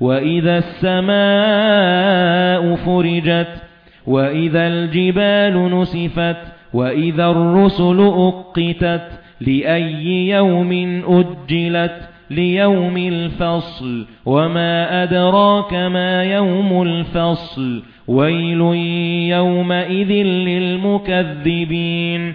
وَإِذَا السَّمَاءُ فُرِجَتْ وَإِذَا الْجِبَالُ نُسِفَتْ وَإِذَا الرُّسُلُ أُقِّتَتْ لِأَيِّ يَوْمٍ أُجِّلَتْ لِيَوْمِ الْفَصْلِ وَمَا أَدْرَاكَ مَا يَوْمُ الْفَصْلِ وَيْلٌ يَوْمَئِذٍ لِلْمُكَذِّبِينَ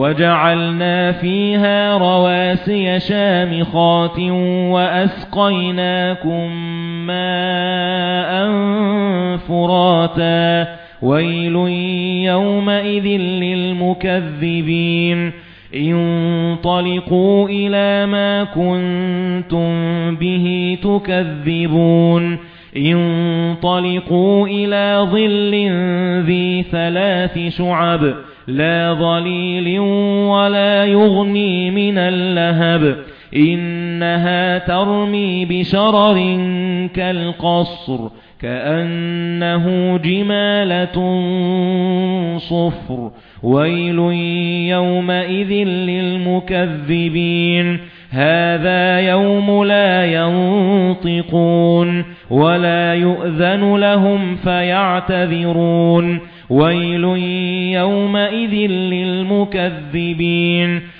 وَجَعَلْنَا فِيهَا رَوَاسِيَ شَامِخَاتٍ وَأَسْقَيْنَاكُم مَّاءً فُرَاتًا. وَيْلٌ يَوْمَئِذٍ لِّلْمُكَذِّبِينَ. انطلقوا إلى ما كنتم به تكذبون. انطلقوا إلى ظل ذي ثلاث شعب لا ظليل ولا يغني من اللهب. إنها ترمي بشرر كالقصر كأنه جمالة صفر وَيْلٌ يَوْمَئِذٍ لِلْمُكَذِّبِينَ هَذَا يَوْمُ لَا يَنطِقُونَ وَلَا يُؤْذَنُ لَهُمْ فَيَعْتَذِرُونَ وَيْلٌ يَوْمَئِذٍ لِلْمُكَذِّبِينَ